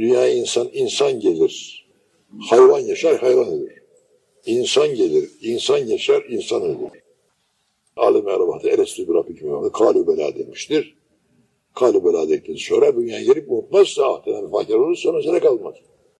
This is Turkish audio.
Dünya insan, insan gelir. Hayvan yaşar, hayvan ölür. İnsan gelir, insan yaşar, insan ölür. Alem-i Arabah'ta Elestü bir Rabbiküm Yevm'de Kalu Bela demiştir. Kalu Bela dedikten sonra dünya gelip unutmazsa ahdeden fakir olur sonra sana kalmaz.